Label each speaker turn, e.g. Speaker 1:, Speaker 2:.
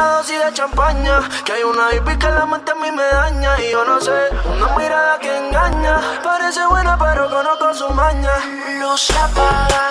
Speaker 1: lados y de champaña. Que hay una hippie que la mente a mí me daña. Y yo no sé, una mirada que engaña. Parece buena, pero conozco su maña.
Speaker 2: Los
Speaker 1: apaga.